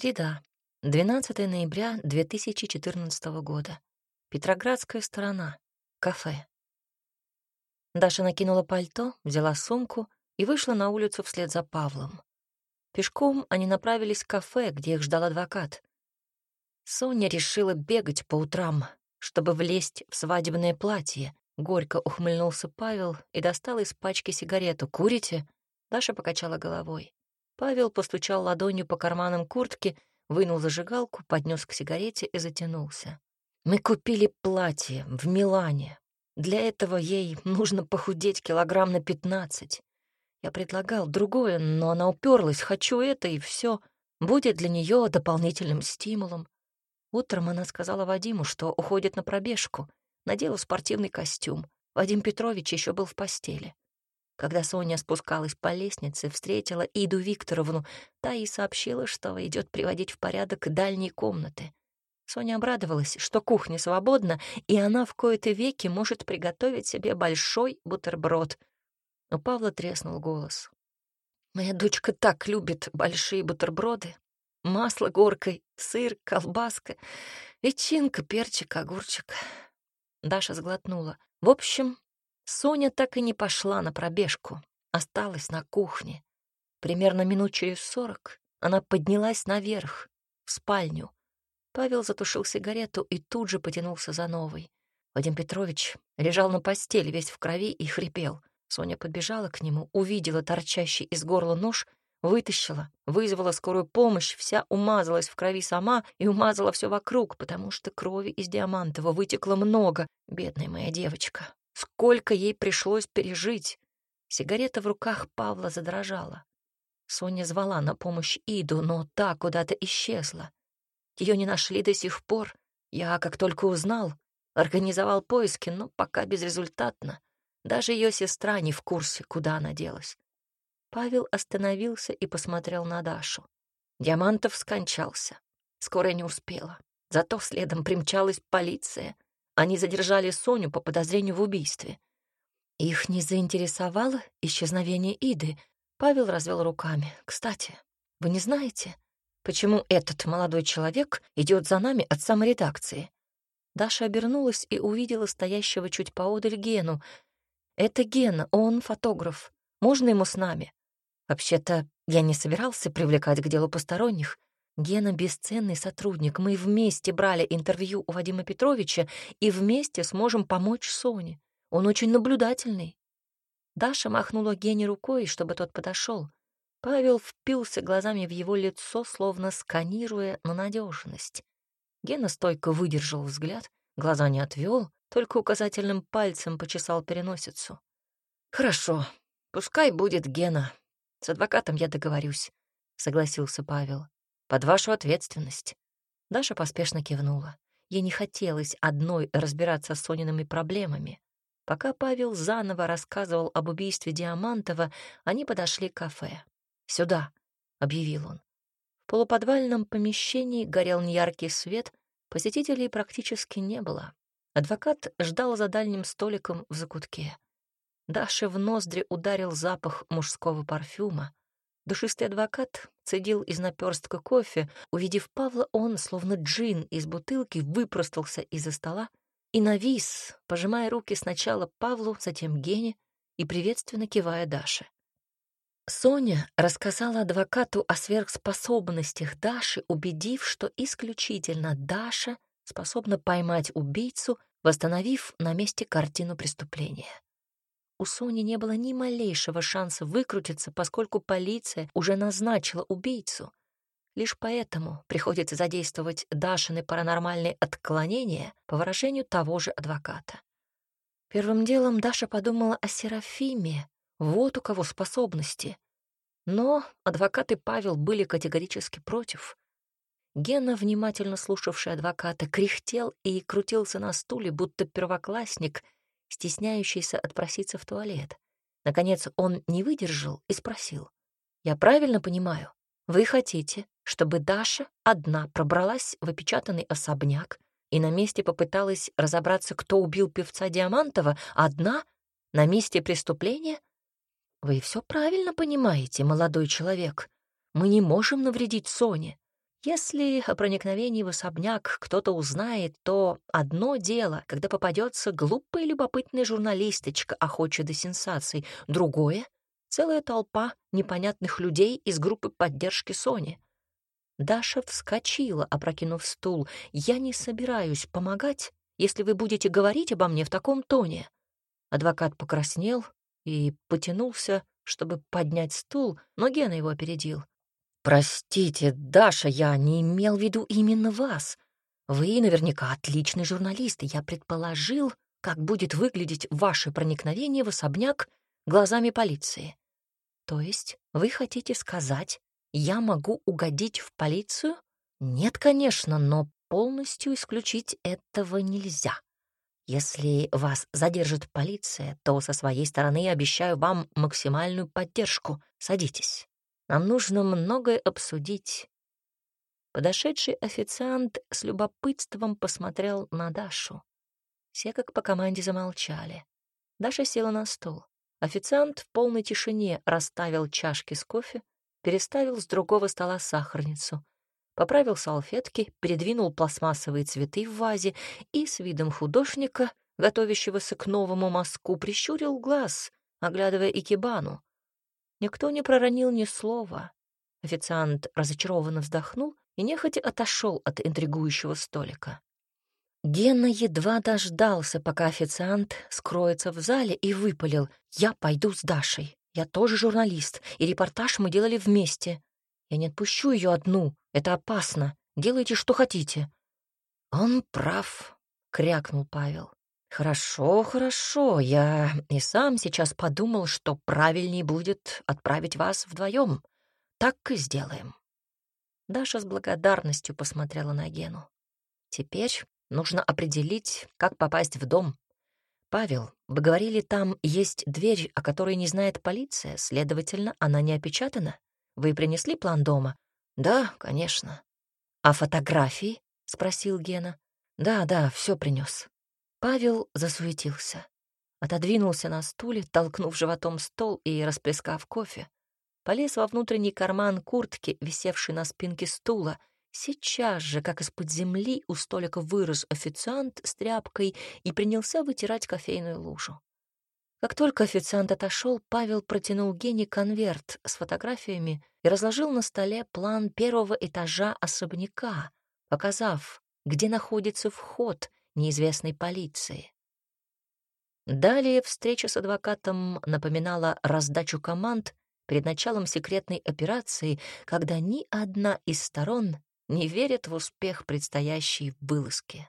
Среда, 12 ноября 2014 года. Петроградская сторона. Кафе. Даша накинула пальто, взяла сумку и вышла на улицу вслед за Павлом. Пешком они направились к кафе, где их ждал адвокат. Соня решила бегать по утрам, чтобы влезть в свадебное платье. Горько ухмыльнулся Павел и достал из пачки сигарету. «Курите?» Даша покачала головой. Павел постучал ладонью по карманам куртки, вынул зажигалку, поднес к сигарете и затянулся. «Мы купили платье в Милане. Для этого ей нужно похудеть килограмм на пятнадцать. Я предлагал другое, но она уперлась. Хочу это, и все. Будет для нее дополнительным стимулом. Утром она сказала Вадиму, что уходит на пробежку. Надела спортивный костюм. Вадим Петрович еще был в постели. Когда Соня спускалась по лестнице, встретила Иду Викторовну. Та ей сообщила, что идет приводить в порядок дальние комнаты. Соня обрадовалась, что кухня свободна, и она в кои-то веки может приготовить себе большой бутерброд — у Павла треснул голос. «Моя дочка так любит большие бутерброды. Масло горкой, сыр, колбаска, ветчинка, перчик, огурчик». Даша сглотнула. В общем, Соня так и не пошла на пробежку, осталась на кухне. Примерно минут через сорок она поднялась наверх, в спальню. Павел затушил сигарету и тут же потянулся за новой. Вадим Петрович лежал на постели весь в крови и хрипел. Соня подбежала к нему, увидела торчащий из горла нож, вытащила, вызвала скорую помощь, вся умазалась в крови сама и умазала все вокруг, потому что крови из Диамантова вытекло много. Бедная моя девочка, сколько ей пришлось пережить. Сигарета в руках Павла задрожала. Соня звала на помощь Иду, но та куда-то исчезла. Ее не нашли до сих пор. Я, как только узнал, организовал поиски, но пока безрезультатно. Даже ее сестра не в курсе, куда она делась. Павел остановился и посмотрел на Дашу. Диамантов скончался. Скоро не успела. Зато следом примчалась полиция. Они задержали Соню по подозрению в убийстве. Их не заинтересовало исчезновение Иды. Павел развел руками. «Кстати, вы не знаете, почему этот молодой человек идет за нами от саморедакции?» Даша обернулась и увидела стоящего чуть поодаль Гену, это Гена, он фотограф. Можно ему с нами? Вообще-то я не собирался привлекать к делу посторонних. Гена — бесценный сотрудник. Мы вместе брали интервью у Вадима Петровича и вместе сможем помочь Соне. Он очень наблюдательный. Даша махнула Гене рукой, чтобы тот подошел. Павел впился глазами в его лицо, словно сканируя на надежность. Гена стойко выдержал взгляд, глаза не отвел, только указательным пальцем почесал переносицу. «Хорошо, пускай будет Гена. С адвокатом я договорюсь», — согласился Павел. «Под вашу ответственность». Даша поспешно кивнула. Ей не хотелось одной разбираться с Сониными проблемами. Пока Павел заново рассказывал об убийстве Диамантова, они подошли к кафе. «Сюда», — объявил он. В полуподвальном помещении горел неяркий свет, посетителей практически не было. Адвокат ждал за дальним столиком в закутке. Даше в ноздри ударил запах мужского парфюма. Душистый адвокат цедил из наперстка кофе. Увидев Павла, он, словно джин из бутылки, выпростался из-за стола и навис, пожимая руки сначала Павлу, затем Гене и приветственно кивая Даше. Соня рассказала адвокату о сверхспособностях Даши, убедив, что исключительно Даша — способна поймать убийцу, восстановив на месте картину преступления. У Сони не было ни малейшего шанса выкрутиться, поскольку полиция уже назначила убийцу. Лишь поэтому приходится задействовать Дашины паранормальные отклонения по выражению того же адвоката. Первым делом Даша подумала о Серафиме, вот у кого способности. Но адвокат и Павел были категорически против. Гена, внимательно слушавший адвоката, кряхтел и крутился на стуле, будто первоклассник, стесняющийся отпроситься в туалет. Наконец он не выдержал и спросил. «Я правильно понимаю, вы хотите, чтобы Даша одна пробралась в опечатанный особняк и на месте попыталась разобраться, кто убил певца Диамантова, одна на месте преступления? Вы все правильно понимаете, молодой человек. Мы не можем навредить Соне. Если о проникновении в особняк кто-то узнает, то одно дело, когда попадется глупая любопытная журналисточка, охочая до сенсаций, другое — целая толпа непонятных людей из группы поддержки Сони. Даша вскочила, опрокинув стул. «Я не собираюсь помогать, если вы будете говорить обо мне в таком тоне». Адвокат покраснел и потянулся, чтобы поднять стул, но Гена его опередил. «Простите, Даша, я не имел в виду именно вас. Вы наверняка отличный журналист, и я предположил, как будет выглядеть ваше проникновение в особняк глазами полиции. То есть вы хотите сказать, я могу угодить в полицию? Нет, конечно, но полностью исключить этого нельзя. Если вас задержит полиция, то со своей стороны обещаю вам максимальную поддержку. Садитесь. Нам нужно многое обсудить. Подошедший официант с любопытством посмотрел на Дашу. Все как по команде замолчали. Даша села на стол. Официант в полной тишине расставил чашки с кофе, переставил с другого стола сахарницу, поправил салфетки, передвинул пластмассовые цветы в вазе и с видом художника, готовящегося к новому мазку, прищурил глаз, оглядывая икебану. Никто не проронил ни слова. Официант разочарованно вздохнул и нехотя отошел от интригующего столика. Гена едва дождался, пока официант скроется в зале, и выпалил «Я пойду с Дашей. Я тоже журналист, и репортаж мы делали вместе. Я не отпущу ее одну, это опасно. Делайте, что хотите». «Он прав», — крякнул Павел. «Хорошо, хорошо. Я и сам сейчас подумал, что правильнее будет отправить вас вдвоем. Так и сделаем». Даша с благодарностью посмотрела на Гену. «Теперь нужно определить, как попасть в дом. Павел, вы говорили, там есть дверь, о которой не знает полиция, следовательно, она не опечатана? Вы принесли план дома?» «Да, конечно». «А фотографии?» — спросил Гена. «Да, да, все принес. Павел засуетился. Отодвинулся на стуле, толкнув животом стол и расплескав кофе. Полез во внутренний карман куртки, висевший на спинке стула. Сейчас же, как из-под земли, у столика вырос официант с тряпкой и принялся вытирать кофейную лужу. Как только официант отошел, Павел протянул Гене конверт с фотографиями и разложил на столе план первого этажа особняка, показав, где находится вход неизвестной полиции. Далее встреча с адвокатом напоминала раздачу команд перед началом секретной операции, когда ни одна из сторон не верит в успех предстоящей вылазки.